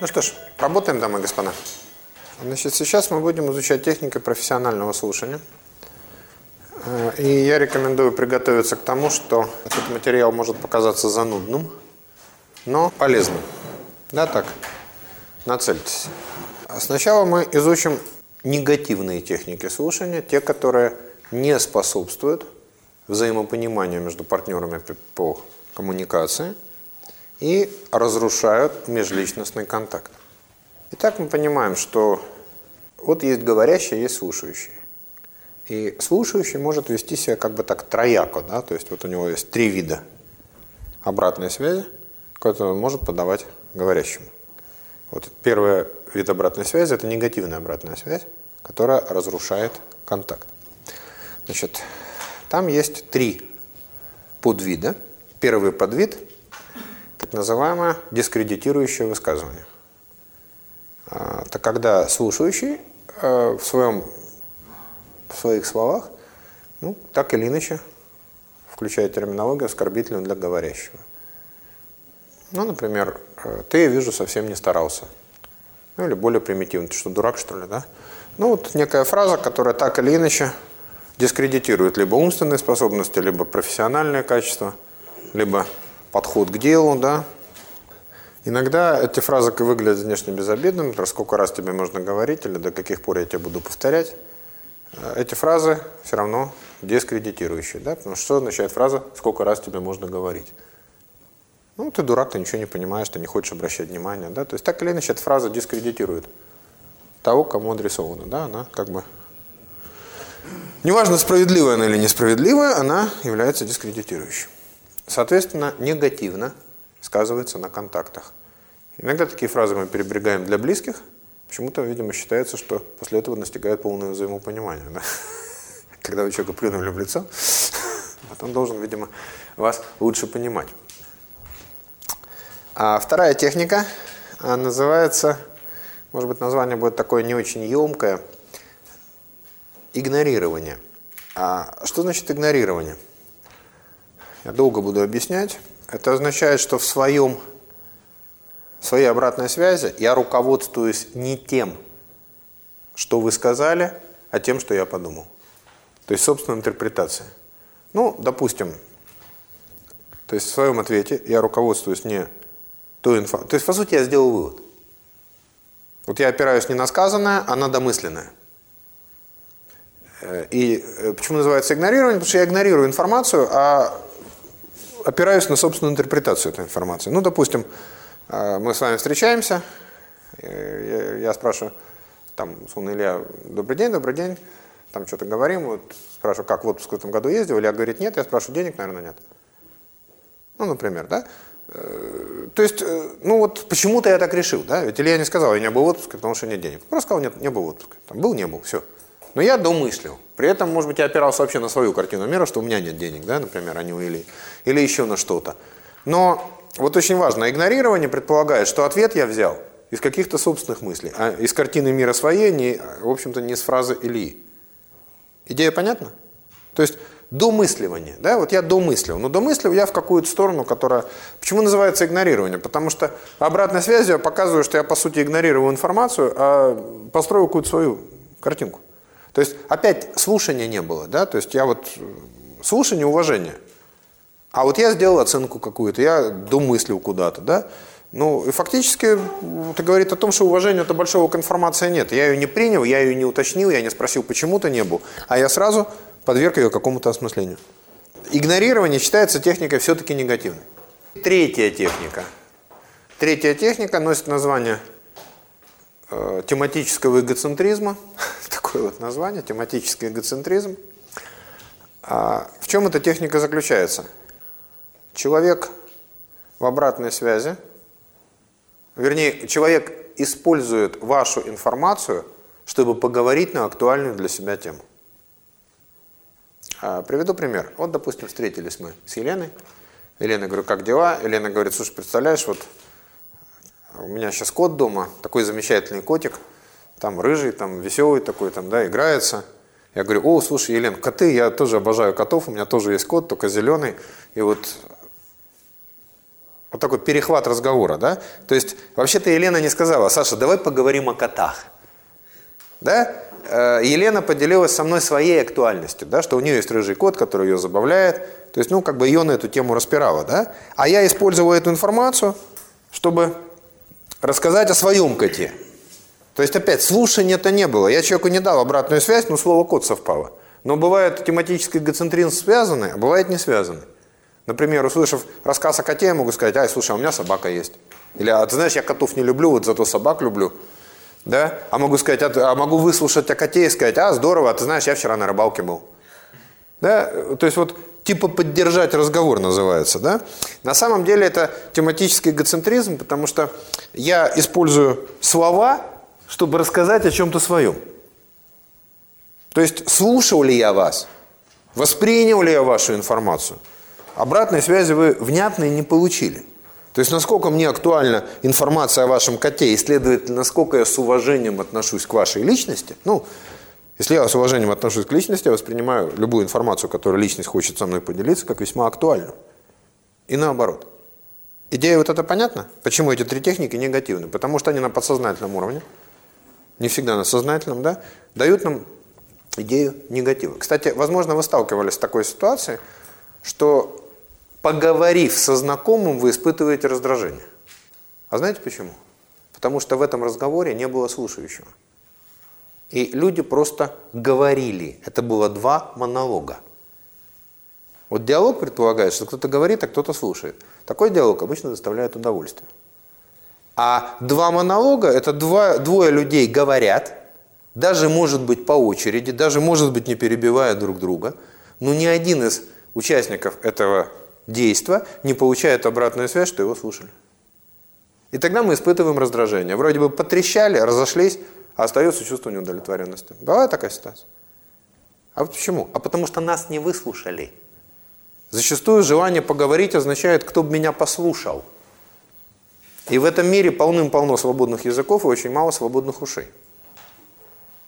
Ну что ж, работаем, дамы и господа. Значит, сейчас мы будем изучать технику профессионального слушания. Э, и я рекомендую приготовиться к тому, что этот материал может показаться занудным, но полезным. Да, так? Нацельтесь. Сначала мы изучим негативные техники слушания, те, которые не способствуют взаимопониманию между партнерами по коммуникации и разрушают межличностный контакт. Итак, мы понимаем, что вот есть говорящий, есть слушающий. И слушающий может вести себя как бы так трояко, да, то есть вот у него есть три вида обратной связи, которые он может подавать говорящему. Вот первый вид обратной связи – это негативная обратная связь, которая разрушает контакт. Значит, там есть три подвида. Первый подвид – так называемое дискредитирующее высказывание. А, это когда слушающий э, в своем в своих словах, ну, так или иначе, включая терминологию, оскорбительную для говорящего. Ну, например, э, ты, я вижу, совсем не старался. Ну, или более примитивно, ты что, дурак, что ли, да? Ну, вот некая фраза, которая так или иначе дискредитирует либо умственные способности, либо профессиональное качество, либо подход к делу, да. Иногда эти фразы выглядят внешне безобидными, сколько раз тебе можно говорить, или до каких пор я тебе буду повторять. Э, эти фразы все равно дискредитирующие, да, потому что означает фраза «сколько раз тебе можно говорить»? Ну, ты дурак, ты ничего не понимаешь, ты не хочешь обращать внимание, да, то есть так или иначе эта фраза дискредитирует того, кому адресована, да, она как бы, неважно, справедливая она или несправедливая, она является дискредитирующей. Соответственно, негативно сказывается на контактах. Иногда такие фразы мы переберегаем для близких – Почему-то, видимо, считается, что после этого настигает полное взаимопонимание. Да? Когда вы человека плюнули в лицо, вот он должен, видимо, вас лучше понимать. А вторая техника называется, может быть, название будет такое не очень емкое, игнорирование. А что значит игнорирование? Я долго буду объяснять. Это означает, что в своем своей обратной связи я руководствуюсь не тем, что вы сказали, а тем, что я подумал. То есть собственная интерпретация. Ну, допустим, то есть в своем ответе я руководствуюсь не той информацией. То есть, по сути, я сделал вывод. Вот я опираюсь не на сказанное, а на домысленное. Э, и э, почему называется игнорирование? Потому что я игнорирую информацию, а опираюсь на собственную интерпретацию этой информации. Ну, допустим, а, мы с вами встречаемся, я спрашиваю, там, условно, Илья, добрый день, добрый день, там что-то говорим, вот спрашиваю, как в отпуск в этом году ездил, Илья говорит, нет, я спрашиваю, денег, наверное, нет. Ну, например, да? Э, то есть, э, ну вот почему-то я так решил, да? Ведь Илья не сказал, я не был в отпуске, потому что нет денег. Просто сказал, нет, не был в отпуске. Там был, не был, все. Но я домыслил. При этом, может быть, я опирался вообще на свою картину мира, что у меня нет денег, да, например, а не у Ильи. Или еще на что-то. Но вот очень важно, игнорирование предполагает, что ответ я взял из каких-то собственных мыслей, а из картины мира своей, не, в общем-то, не с фразы Ильи. Идея понятна? То есть домысливание, да, вот я домыслил, но домыслил я в какую-то сторону, которая... Почему называется игнорирование? Потому что обратной связью я показываю, что я, по сути, игнорирую информацию, а построю какую-то свою картинку. То есть опять слушания не было, да, то есть я вот... Слушание, уважение – а вот я сделал оценку какую-то, я домыслил куда-то, да? Ну, и фактически это говорит о том, что уважения-то большого к информации нет. Я ее не принял, я ее не уточнил, я не спросил, почему то не был, а я сразу подверг ее какому-то осмыслению. Игнорирование считается техникой все-таки негативной. Третья техника. Третья техника носит название э, тематического эгоцентризма. Такое вот название, тематический эгоцентризм. А в чем эта техника заключается? Человек в обратной связи, вернее, человек использует вашу информацию, чтобы поговорить на актуальную для себя тему. А, приведу пример. Вот, допустим, встретились мы с Еленой. Елена, говорю, как дела? Елена говорит, слушай, представляешь, вот у меня сейчас кот дома, такой замечательный котик, там рыжий, там веселый такой, там, да, играется. Я говорю, о, слушай, Елена, коты, я тоже обожаю котов, у меня тоже есть кот, только зеленый. И вот Вот такой перехват разговора, да? То есть, вообще-то Елена не сказала, Саша, давай поговорим о котах. Да? Э, Елена поделилась со мной своей актуальностью, да, что у нее есть рыжий кот, который ее забавляет. То есть, ну, как бы ее на эту тему распирала, да? А я использовал эту информацию, чтобы рассказать о своем коте. То есть, опять, слушания-то не было. Я человеку не дал обратную связь, но слово «кот» совпало. Но бывает тематический эгоцентризм связаны, а бывает не связаны. Например, услышав рассказ о коте, я могу сказать, ай, слушай, а у меня собака есть. Или, а ты знаешь, я котов не люблю, вот зато собак люблю. Да? А могу сказать, а, а могу выслушать о коте и сказать, а, здорово, а ты знаешь, я вчера на рыбалке был. Да? То есть вот типа поддержать разговор называется. Да? На самом деле это тематический эгоцентризм, потому что я использую слова, чтобы рассказать о чем-то своем. То есть слушал ли я вас, воспринял ли я вашу информацию – обратной связи вы внятной не получили. То есть, насколько мне актуальна информация о вашем коте, и, следовательно, насколько я с уважением отношусь к вашей личности, ну, если я с уважением отношусь к личности, я воспринимаю любую информацию, которую личность хочет со мной поделиться, как весьма актуальную. И наоборот. Идея вот это понятна? Почему эти три техники негативны? Потому что они на подсознательном уровне, не всегда на сознательном, да, дают нам идею негатива. Кстати, возможно, вы сталкивались с такой ситуацией, что поговорив со знакомым, вы испытываете раздражение. А знаете почему? Потому что в этом разговоре не было слушающего. И люди просто говорили. Это было два монолога. Вот диалог предполагает, что кто-то говорит, а кто-то слушает. Такой диалог обычно доставляет удовольствие. А два монолога – это два, двое людей говорят, даже может быть по очереди, даже может быть не перебивая друг друга, но ни один из участников этого действа не получает обратную связь, что его слушали. И тогда мы испытываем раздражение. Вроде бы потрещали, разошлись, а остается чувство неудовлетворенности. Бывает такая ситуация? А вот почему? А потому что нас не выслушали. Зачастую желание поговорить означает, кто бы меня послушал. И в этом мире полным-полно свободных языков и очень мало свободных ушей.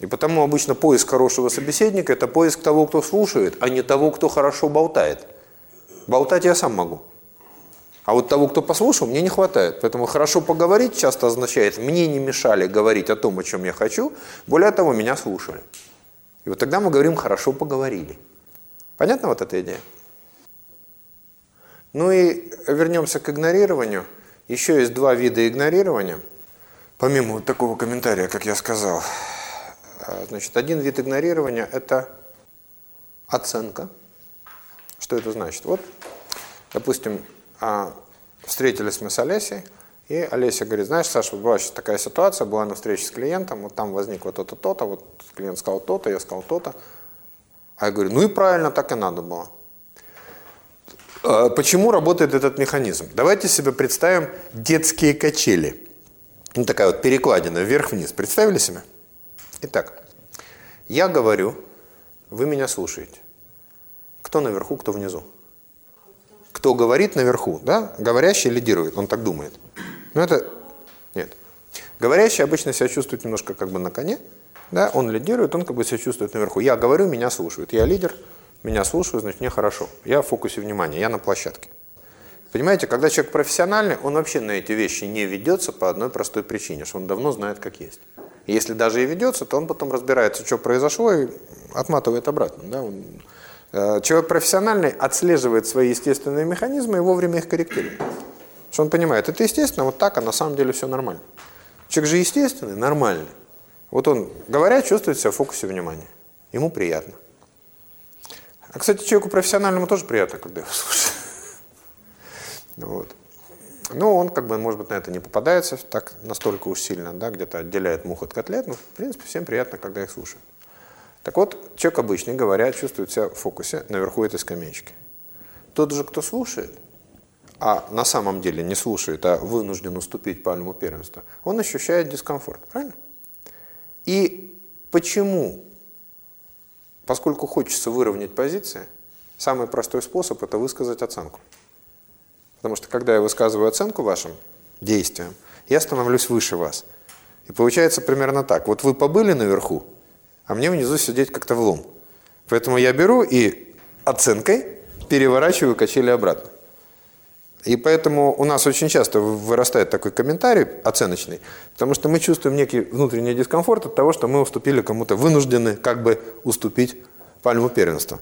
И потому обычно поиск хорошего собеседника – это поиск того, кто слушает, а не того, кто хорошо болтает. Болтать я сам могу. А вот того, кто послушал, мне не хватает. Поэтому хорошо поговорить часто означает, мне не мешали говорить о том, о чем я хочу, более того, меня слушали. И вот тогда мы говорим, хорошо поговорили. Понятна вот эта идея? Ну и вернемся к игнорированию. Еще есть два вида игнорирования. Помимо вот такого комментария, как я сказал. А, значит, один вид игнорирования – это оценка – что это значит? Вот, допустим, а, встретились мы с Олесей, и Олеся говорит, знаешь, Саша, была сейчас такая ситуация, была на встрече с клиентом, вот там возникло то-то, то-то, вот клиент сказал то-то, я сказал то-то. А я говорю, ну и правильно, так и надо было. А, почему работает этот механизм? Давайте себе представим детские качели. Ну, такая вот перекладина вверх-вниз. Представили себе? Итак, я говорю, вы меня слушаете. Кто наверху, кто внизу? Кто говорит наверху, да? Говорящий лидирует, он так думает. Но это... Нет. Говорящий обычно себя чувствует немножко как бы на коне, да, он лидирует, он как бы себя чувствует наверху. Я говорю, меня слушают. Я лидер, меня слушают, значит, мне хорошо. Я в фокусе внимания, я на площадке. Понимаете, когда человек профессиональный, он вообще на эти вещи не ведется по одной простой причине, что он давно знает, как есть. И если даже и ведется, то он потом разбирается, что произошло, и отматывает обратно. Да? Он Э, человек профессиональный отслеживает свои естественные механизмы и вовремя их корректирует. Что он понимает, это естественно, вот так, а на самом деле все нормально. Человек же естественный, нормальный. Вот он, говоря, чувствует себя в фокусе внимания. Ему приятно. А, кстати, человеку профессиональному тоже приятно, когда его слушают. Вот. Но он, как бы, может быть, на это не попадается так настолько уж сильно, да, где-то отделяет мух от котлет, но, в принципе, всем приятно, когда их слушают. Так вот, человек обычный, говоря, чувствует себя в фокусе наверху этой скамеечки. Тот же, кто слушает, а на самом деле не слушает, а вынужден уступить пальму первенства, он ощущает дискомфорт, правильно? И почему? Поскольку хочется выровнять позиции, самый простой способ – это высказать оценку. Потому что когда я высказываю оценку вашим действиям, я становлюсь выше вас. И получается примерно так. Вот вы побыли наверху, а мне внизу сидеть как-то влом. Поэтому я беру и оценкой переворачиваю качели обратно. И поэтому у нас очень часто вырастает такой комментарий оценочный, потому что мы чувствуем некий внутренний дискомфорт от того, что мы уступили кому-то, вынуждены как бы уступить пальму первенства.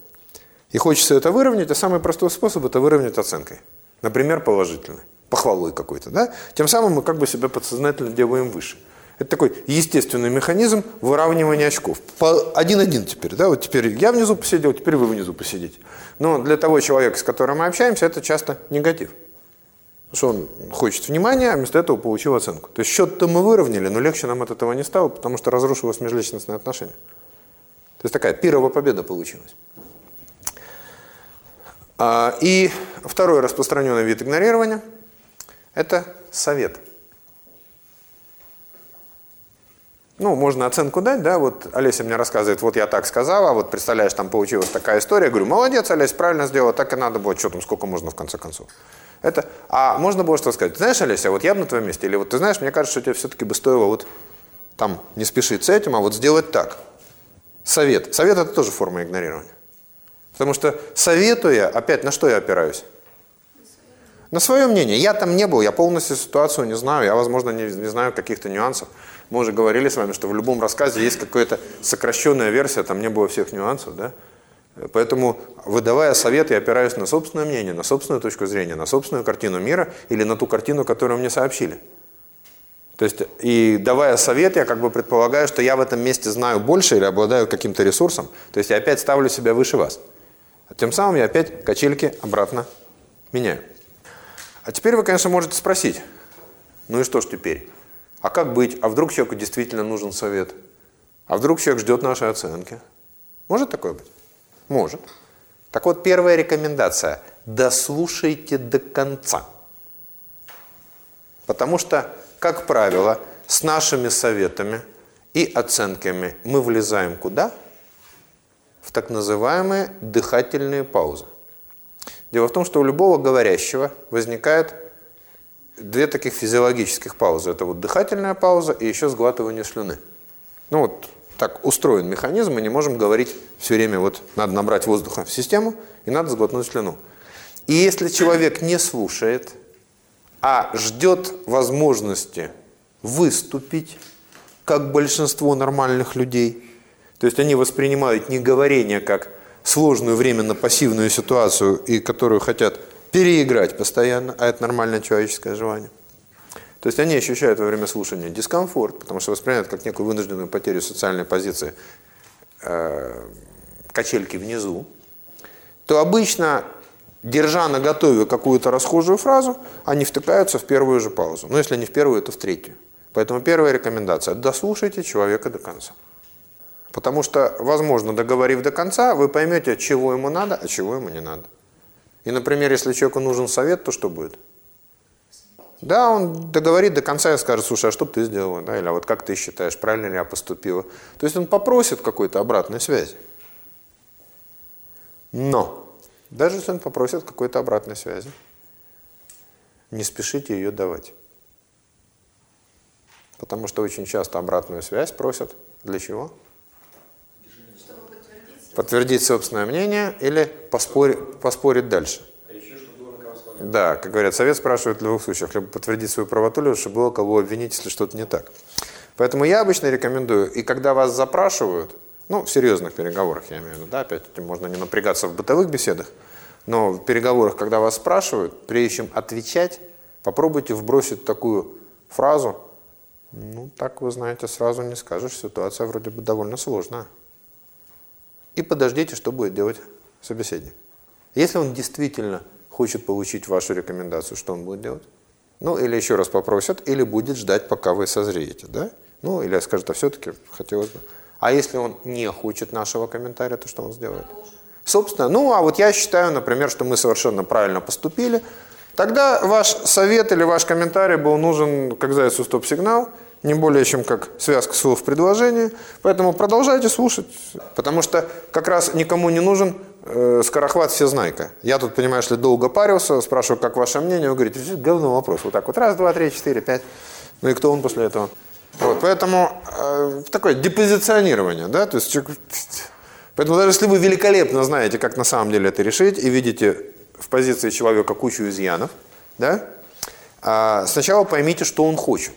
И хочется это выровнять, а самый простой способ – это выровнять оценкой. Например, положительной, похвалой какой-то. Да? Тем самым мы как бы себя подсознательно делаем выше. Это такой естественный механизм выравнивания очков. Один-один теперь. Да? Вот теперь я внизу посидел, теперь вы внизу посидите. Но для того человека, с которым мы общаемся, это часто негатив. Что он хочет внимания, а вместо этого получил оценку. То есть счет-то мы выровняли, но легче нам от этого не стало, потому что разрушилось межличностные отношения. То есть такая пирова победа получилась. А, и второй распространенный вид игнорирования – это совет. Ну, можно оценку дать, да, вот Олеся мне рассказывает, вот я так сказала, вот представляешь, там получилась такая история. Я говорю, молодец, Олеся, правильно сделала, так и надо было, что там, сколько можно в конце концов. Это, а можно было что сказать, знаешь, Олеся, вот я бы на твоем месте, или вот ты знаешь, мне кажется, что тебе все-таки бы стоило вот там не спешить с этим, а вот сделать так. Совет. Совет это тоже форма игнорирования. Потому что советуя, опять на что я опираюсь? На свое мнение. Я там не был, я полностью ситуацию не знаю, я, возможно, не, не знаю каких-то нюансов. Мы уже говорили с вами, что в любом рассказе есть какая-то сокращенная версия, там не было всех нюансов, да? Поэтому, выдавая совет, я опираюсь на собственное мнение, на собственную точку зрения, на собственную картину мира или на ту картину, которую мне сообщили. То есть, и давая совет, я как бы предполагаю, что я в этом месте знаю больше или обладаю каким-то ресурсом. То есть, я опять ставлю себя выше вас. Тем самым я опять качельки обратно меняю. А теперь вы, конечно, можете спросить, ну и что ж теперь? А как быть? А вдруг человеку действительно нужен совет? А вдруг человек ждет нашей оценки? Может такое быть? Может. Так вот, первая рекомендация – дослушайте до конца. Потому что, как правило, с нашими советами и оценками мы влезаем куда? В так называемые дыхательные паузы. Дело в том, что у любого говорящего возникает две таких физиологических паузы. Это вот дыхательная пауза и еще сглатывание слюны. Ну вот так устроен механизм, мы не можем говорить все время, вот надо набрать воздуха в систему и надо сглотнуть слюну. И если человек не слушает, а ждет возможности выступить, как большинство нормальных людей, то есть они воспринимают не говорение как сложную временно-пассивную ситуацию, и которую хотят переиграть постоянно, а это нормальное человеческое желание. То есть они ощущают во время слушания дискомфорт, потому что воспринимают как некую вынужденную потерю социальной позиции э, качельки внизу, то обычно, держа на готове какую-то расхожую фразу, они втыкаются в первую же паузу. Но если не в первую, то в третью. Поэтому первая рекомендация – дослушайте человека до конца. Потому что, возможно, договорив до конца, вы поймете, чего ему надо, а чего ему не надо. И, например, если человеку нужен совет, то что будет? Да, он договорит до конца и скажет, слушай, а что ты сделала? Да, или а вот как ты считаешь, правильно ли я поступила? То есть он попросит какой-то обратной связи. Но, даже если он попросит какой-то обратной связи, не спешите ее давать. Потому что очень часто обратную связь просят для чего? Подтвердить собственное мнение или поспорить, поспорить дальше. Да, как говорят, совет спрашивает в двух случаях. Либо подтвердить свою правоту, либо чтобы было кого обвинить, если что-то не так. Поэтому я обычно рекомендую, и когда вас запрашивают, ну, в серьезных переговорах, я имею в виду, да, опять можно не напрягаться в бытовых беседах, но в переговорах, когда вас спрашивают, прежде чем отвечать, попробуйте вбросить такую фразу, ну, так вы знаете, сразу не скажешь, ситуация вроде бы довольно сложная. И подождите, что будет делать собеседник. Если он действительно хочет получить вашу рекомендацию, что он будет делать? Ну, или еще раз попросят, или будет ждать, пока вы созреете, да? Ну, или скажет, а все-таки хотелось бы. А если он не хочет нашего комментария, то что он сделает? Собственно, ну, а вот я считаю, например, что мы совершенно правильно поступили. Тогда ваш совет или ваш комментарий был нужен, как зайцу стоп-сигнал, не более чем как связка слов в предложении. Поэтому продолжайте слушать, потому что как раз никому не нужен э, скорохват всезнайка. Я тут, понимаешь ли, долго парился, спрашиваю, как ваше мнение, вы говорите, говно вопрос. Вот так вот, раз, два, три, четыре, пять. Ну и кто он после этого? Вот, поэтому э, такое депозиционирование, да, то есть, поэтому даже если вы великолепно знаете, как на самом деле это решить, и видите в позиции человека кучу изъянов, Да? А, сначала поймите, что он хочет.